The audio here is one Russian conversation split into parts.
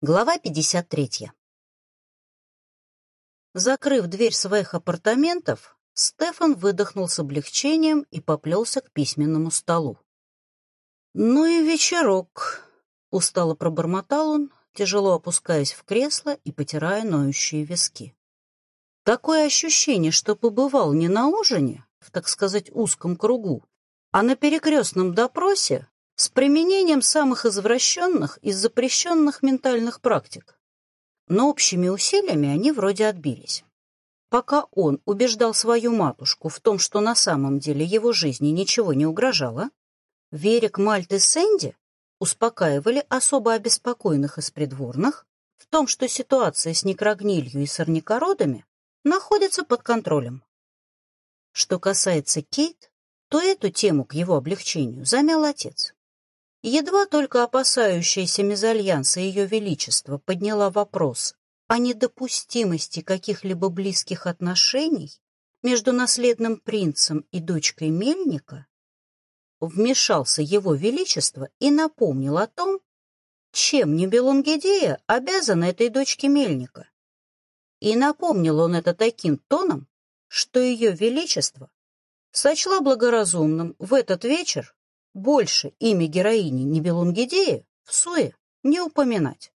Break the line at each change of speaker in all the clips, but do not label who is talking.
Глава 53. Закрыв дверь своих апартаментов, Стефан выдохнул с облегчением и поплелся к письменному столу. «Ну и вечерок», — устало пробормотал он, тяжело опускаясь в кресло и потирая ноющие виски. Такое ощущение, что побывал не на ужине, в, так сказать, узком кругу, а на перекрестном допросе с применением самых извращенных и запрещенных ментальных практик. Но общими усилиями они вроде отбились. Пока он убеждал свою матушку в том, что на самом деле его жизни ничего не угрожало, Верик, Мальт и Сэнди успокаивали особо обеспокоенных из придворных в том, что ситуация с некрогнилью и сорнякородами находится под контролем. Что касается Кейт, то эту тему к его облегчению замял отец. Едва только опасающаяся мезальянса Ее Величества подняла вопрос о недопустимости каких-либо близких отношений между наследным принцем и дочкой Мельника, вмешался Его Величество и напомнил о том, чем Небелунгидея обязана этой дочке Мельника. И напомнил он это таким тоном, что Ее Величество сочла благоразумным в этот вечер больше имя героини Нибелунгидеи в Суе не упоминать.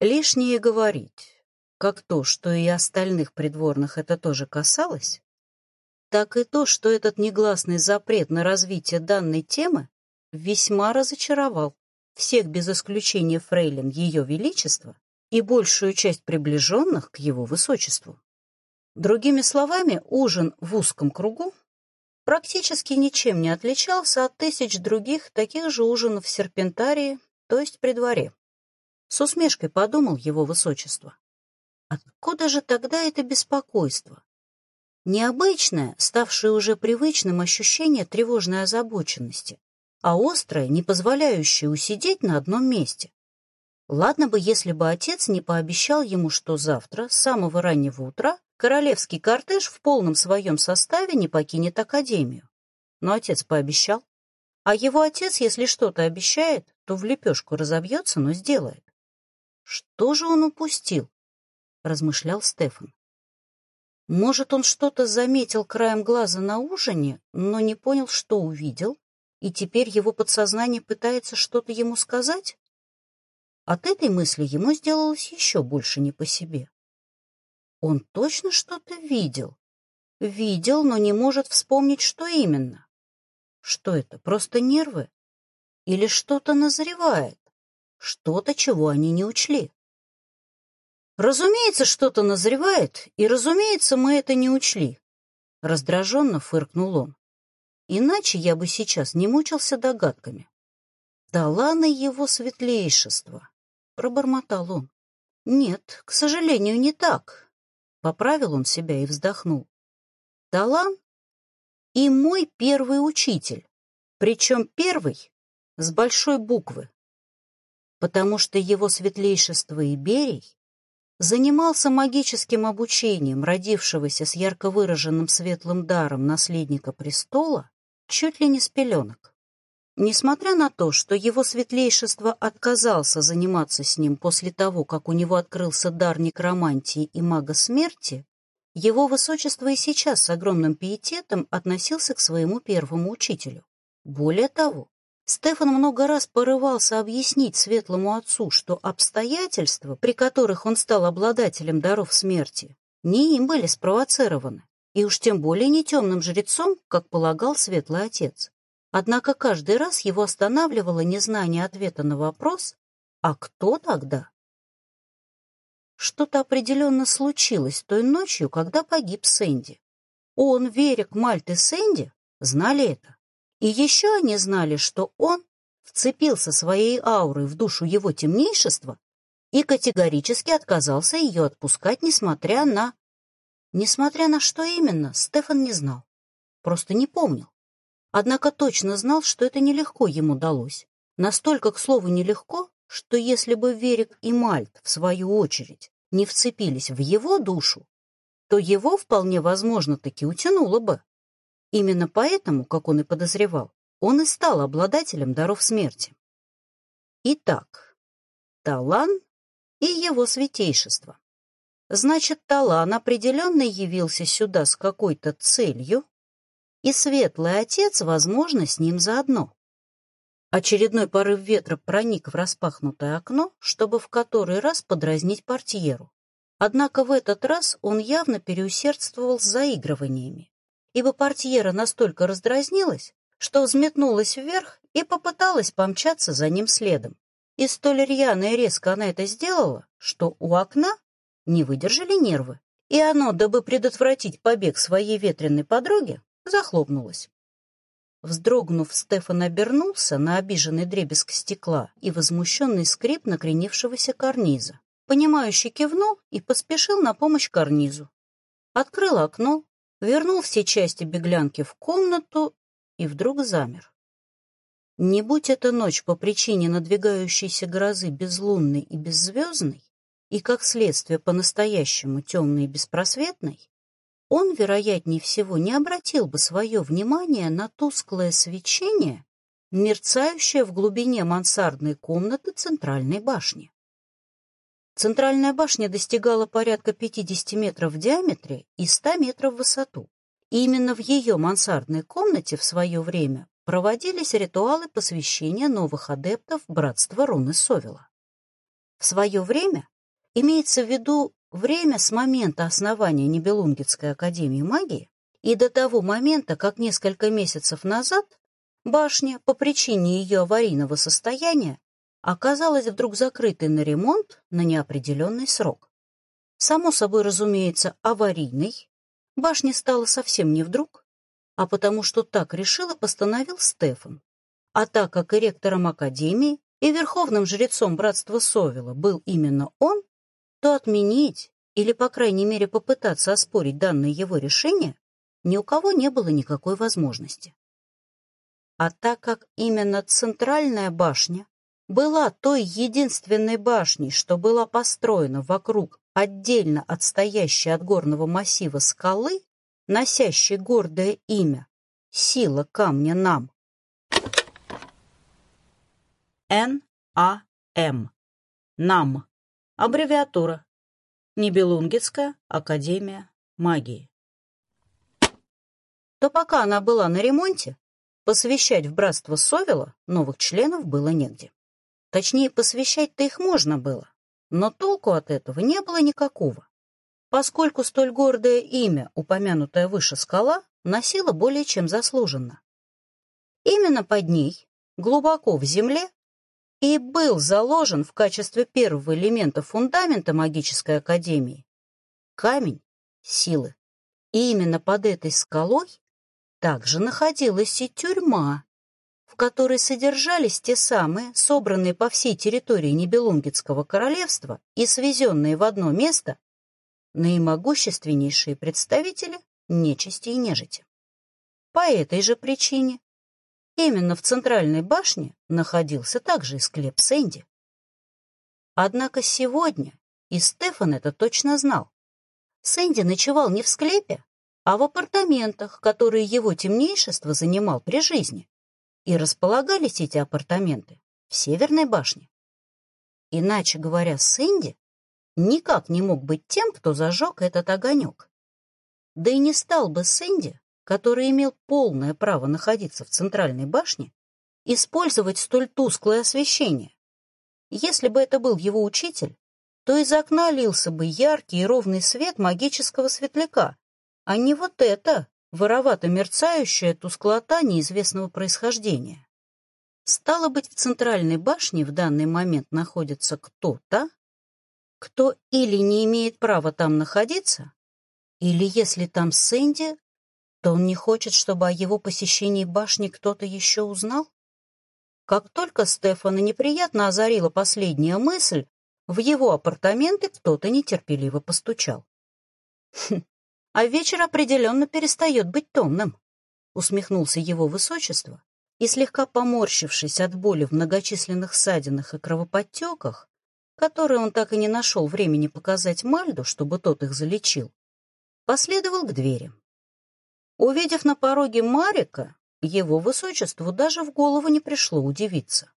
Лишнее говорить, как то, что и остальных придворных это тоже касалось, так и то, что этот негласный запрет на развитие данной темы весьма разочаровал всех без исключения фрейлин Ее Величества и большую часть приближенных к его высочеству. Другими словами, ужин в узком кругу практически ничем не отличался от тысяч других таких же ужинов в серпентарии, то есть при дворе. С усмешкой подумал его высочество. Откуда же тогда это беспокойство? Необычное, ставшее уже привычным ощущение тревожной озабоченности, а острое, не позволяющее усидеть на одном месте. Ладно бы, если бы отец не пообещал ему, что завтра, с самого раннего утра, королевский кортеж в полном своем составе не покинет Академию. Но отец пообещал. А его отец, если что-то обещает, то в лепешку разобьется, но сделает. Что же он упустил? Размышлял Стефан. Может, он что-то заметил краем глаза на ужине, но не понял, что увидел, и теперь его подсознание пытается что-то ему сказать? От этой мысли ему сделалось еще больше не по себе. Он точно что-то видел. Видел, но не может вспомнить, что именно. Что это, просто нервы? Или что-то назревает? Что-то, чего они не учли? Разумеется, что-то назревает, и, разумеется, мы это не учли. Раздраженно фыркнул он. Иначе я бы сейчас не мучился догадками. Дала на его светлейшество, пробормотал он. Нет, к сожалению, не так. Поправил он себя и вздохнул. Талан и мой первый учитель, причем первый с большой буквы, потому что его светлейшество Иберий занимался магическим обучением родившегося с ярко выраженным светлым даром наследника престола чуть ли не с пеленок. Несмотря на то, что его светлейшество отказался заниматься с ним после того, как у него открылся дар некромантии и мага смерти, его высочество и сейчас с огромным пиететом относился к своему первому учителю. Более того, Стефан много раз порывался объяснить светлому отцу, что обстоятельства, при которых он стал обладателем даров смерти, не им были спровоцированы, и уж тем более не темным жрецом, как полагал светлый отец. Однако каждый раз его останавливало незнание ответа на вопрос «А кто тогда?». Что-то определенно случилось той ночью, когда погиб Сэнди. Он, Верик, Мальт и Сэнди знали это. И еще они знали, что он вцепился своей аурой в душу его темнейшества и категорически отказался ее отпускать, несмотря на... Несмотря на что именно, Стефан не знал. Просто не помнил. Однако точно знал, что это нелегко ему далось. Настолько, к слову, нелегко, что если бы Верик и Мальт, в свою очередь, не вцепились в его душу, то его вполне возможно таки утянуло бы. Именно поэтому, как он и подозревал, он и стал обладателем даров смерти. Итак, Талан и его святейшество. Значит, Талан определенно явился сюда с какой-то целью, и Светлый Отец, возможно, с ним заодно. Очередной порыв ветра проник в распахнутое окно, чтобы в который раз подразнить портьеру. Однако в этот раз он явно переусердствовал с заигрываниями, ибо портьера настолько раздразнилась, что взметнулась вверх и попыталась помчаться за ним следом. И столь рьяно и резко она это сделала, что у окна не выдержали нервы, и оно, дабы предотвратить побег своей ветреной подруги, захлопнулось. Вздрогнув, Стефан обернулся на обиженный дребезг стекла и возмущенный скрип накренившегося карниза. Понимающий кивнул и поспешил на помощь карнизу. Открыл окно, вернул все части беглянки в комнату и вдруг замер. Не будь эта ночь по причине надвигающейся грозы безлунной и беззвездной, и, как следствие, по-настоящему темной и беспросветной, он, вероятнее всего, не обратил бы свое внимание на тусклое свечение, мерцающее в глубине мансардной комнаты центральной башни. Центральная башня достигала порядка 50 метров в диаметре и 100 метров в высоту. И именно в ее мансардной комнате в свое время проводились ритуалы посвящения новых адептов Братства Руны Совела. В свое время имеется в виду время с момента основания Нибелунгетской академии магии и до того момента, как несколько месяцев назад башня по причине ее аварийного состояния оказалась вдруг закрытой на ремонт на неопределенный срок. Само собой, разумеется, аварийной башня стала совсем не вдруг, а потому что так решил и постановил Стефан. А так как и ректором Академии, и верховным жрецом братства Совела был именно он, то отменить или, по крайней мере, попытаться оспорить данное его решение ни у кого не было никакой возможности. А так как именно центральная башня была той единственной башней, что была построена вокруг отдельно отстоящей от горного массива скалы, носящей гордое имя «Сила камня нам». Н.А.М. НАМ. Аббревиатура. Нибелунгетская академия магии. То пока она была на ремонте, посвящать в братство Совела новых членов было негде. Точнее, посвящать-то их можно было, но толку от этого не было никакого, поскольку столь гордое имя, упомянутое выше скала, носило более чем заслуженно. Именно под ней, глубоко в земле, и был заложен в качестве первого элемента фундамента магической академии камень силы. И именно под этой скалой также находилась и тюрьма, в которой содержались те самые, собранные по всей территории Нибелунгетского королевства и свезенные в одно место, наимогущественнейшие представители нечисти и нежити. По этой же причине именно в центральной башне находился также и склеп Сэнди. Однако сегодня, и Стефан это точно знал, Сэнди ночевал не в склепе, а в апартаментах, которые его темнейшество занимал при жизни и располагались эти апартаменты в Северной башне. Иначе говоря, Сэнди никак не мог быть тем, кто зажег этот огонек. Да и не стал бы Сэнди, который имел полное право находиться в центральной башне, использовать столь тусклое освещение. Если бы это был его учитель, то из окна лился бы яркий и ровный свет магического светляка, а не вот это, воровато мерцающая тусклота неизвестного происхождения. Стало быть, в центральной башне в данный момент находится кто-то, кто или не имеет права там находиться, или, если там Сэнди, то он не хочет, чтобы о его посещении башни кто-то еще узнал? Как только Стефана неприятно озарила последняя мысль, в его апартаменты кто-то нетерпеливо постучал. Хм, а вечер определенно перестает быть томным, усмехнулся его высочество, и слегка поморщившись от боли в многочисленных ссадинах и кровоподтеках, которые он так и не нашел времени показать Мальду, чтобы тот их залечил, последовал к двери. Увидев на пороге Марика, его высочеству даже в голову не пришло удивиться.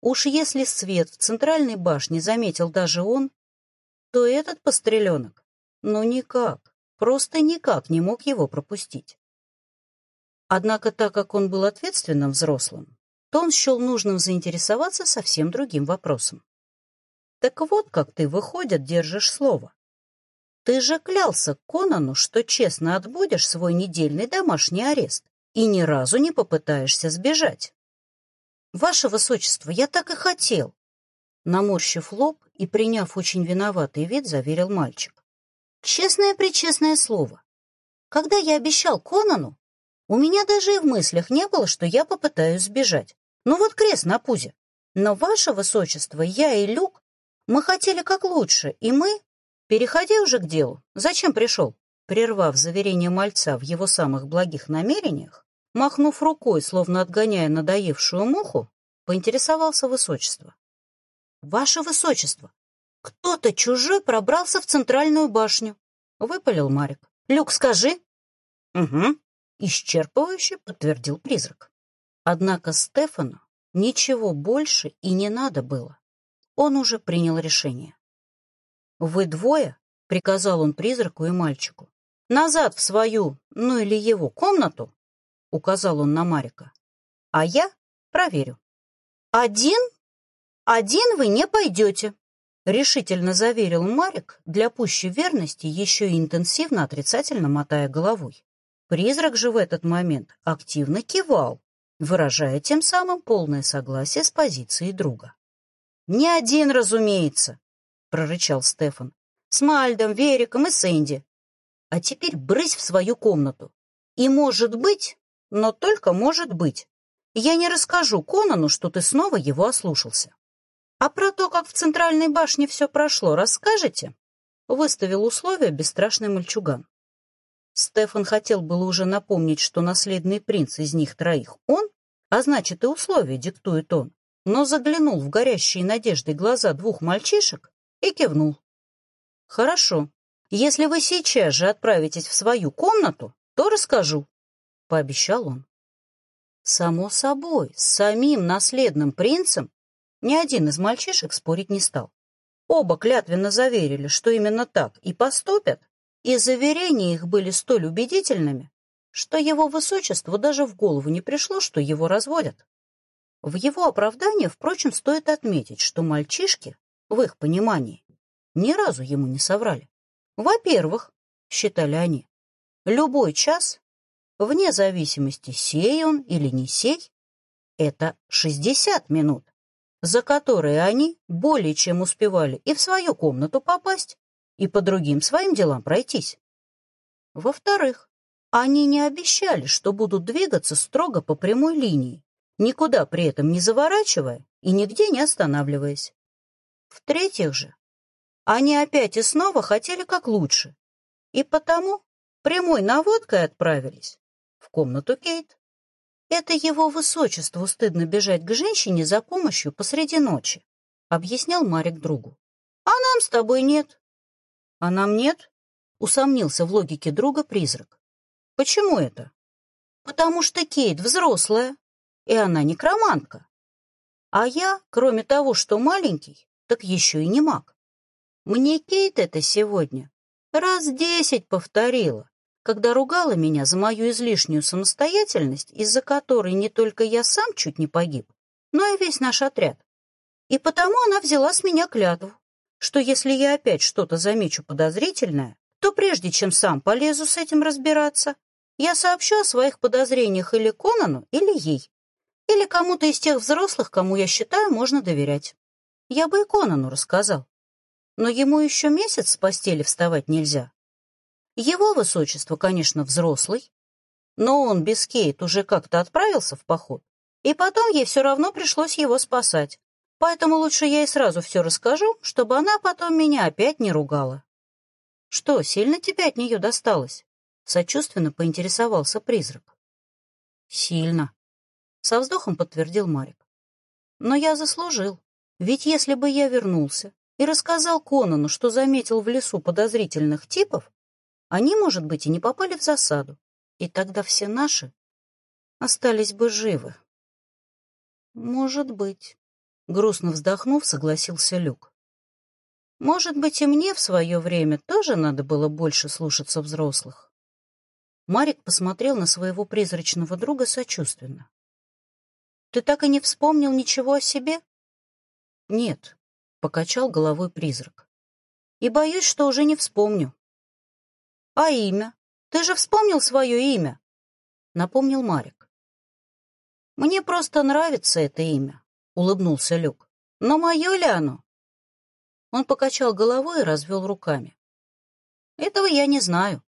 Уж если свет в центральной башне заметил даже он, то этот постреленок, ну никак, просто никак не мог его пропустить. Однако, так как он был ответственным взрослым, то он счел нужным заинтересоваться совсем другим вопросом. «Так вот, как ты, выходит, держишь слово. Ты же клялся Конану, что честно отбудешь свой недельный домашний арест и ни разу не попытаешься сбежать». «Ваше Высочество, я так и хотел!» Наморщив лоб и приняв очень виноватый вид, заверил мальчик. «Честное-пречестное слово. Когда я обещал Конану, у меня даже и в мыслях не было, что я попытаюсь сбежать. Ну вот крест на пузе. Но, ваше высочество, я и Люк, мы хотели как лучше, и мы... Переходи уже к делу. Зачем пришел? Прервав заверение мальца в его самых благих намерениях, махнув рукой, словно отгоняя надоевшую муху, поинтересовался высочество. «Ваше высочество, кто-то чужой пробрался в центральную башню», — выпалил Марик. «Люк, скажи». «Угу», исчерпывающе подтвердил призрак. Однако Стефану ничего больше и не надо было. Он уже принял решение. «Вы двое», — приказал он призраку и мальчику, «назад в свою, ну или его, комнату», — указал он на Марика, «а я проверю». «Один? Один вы не пойдете», — решительно заверил Марик, для пущей верности еще и интенсивно отрицательно мотая головой. Призрак же в этот момент активно кивал, выражая тем самым полное согласие с позицией друга. «Не один, разумеется», — прорычал Стефан, «с Мальдом, Вериком и Сэнди. А теперь брысь в свою комнату. И может быть, но только может быть, я не расскажу Конану, что ты снова его ослушался. А про то, как в центральной башне все прошло, расскажете?» Выставил условия бесстрашный мальчуган. Стефан хотел было уже напомнить, что наследный принц из них троих он, а значит и условия диктует он, но заглянул в горящие надеждой глаза двух мальчишек и кивнул. «Хорошо. Если вы сейчас же отправитесь в свою комнату, то расскажу», — пообещал он. Само собой, с самим наследным принцем ни один из мальчишек спорить не стал. Оба клятвенно заверили, что именно так и поступят, и заверения их были столь убедительными, что его высочеству даже в голову не пришло, что его разводят. В его оправдание, впрочем, стоит отметить, что мальчишки, в их понимании, ни разу ему не соврали. Во-первых, считали они, любой час, вне зависимости, сей он или не сей, это 60 минут, за которые они более чем успевали и в свою комнату попасть, и по другим своим делам пройтись. Во-вторых, они не обещали, что будут двигаться строго по прямой линии, никуда при этом не заворачивая и нигде не останавливаясь. В-третьих же, они опять и снова хотели как лучше, и потому прямой наводкой отправились в комнату Кейт. Это его высочеству стыдно бежать к женщине за помощью посреди ночи, объяснял Марик другу. А нам с тобой нет. А нам нет? Усомнился в логике друга призрак. Почему это? Потому что Кейт взрослая, и она некромантка. А я, кроме того, что маленький, так еще и не маг. Мне Кейт это сегодня раз десять повторила, когда ругала меня за мою излишнюю самостоятельность, из-за которой не только я сам чуть не погиб, но и весь наш отряд. И потому она взяла с меня клятву, что если я опять что-то замечу подозрительное, то прежде чем сам полезу с этим разбираться, я сообщу о своих подозрениях или Конану, или ей, или кому-то из тех взрослых, кому я считаю, можно доверять. Я бы и Конану рассказал. Но ему еще месяц с постели вставать нельзя. Его высочество, конечно, взрослый, но он без Кейт уже как-то отправился в поход, и потом ей все равно пришлось его спасать. Поэтому лучше я ей сразу все расскажу, чтобы она потом меня опять не ругала. Что, сильно тебе от нее досталось? Сочувственно поинтересовался призрак. Сильно. Со вздохом подтвердил Марик. Но я заслужил. Ведь если бы я вернулся и рассказал Конану, что заметил в лесу подозрительных типов, они, может быть, и не попали в засаду, и тогда все наши остались бы живы. Может быть. Грустно вздохнув, согласился Люк. Может быть, и мне в свое время тоже надо было больше слушаться взрослых. Марик посмотрел на своего призрачного друга сочувственно. «Ты так и не вспомнил ничего о себе?» «Нет», — покачал головой призрак. «И боюсь, что уже не вспомню». «А имя? Ты же вспомнил свое имя?» — напомнил Марик. «Мне просто нравится это имя», — улыбнулся Люк. «Но мое ли оно?» Он покачал головой и развел руками. «Этого я не знаю.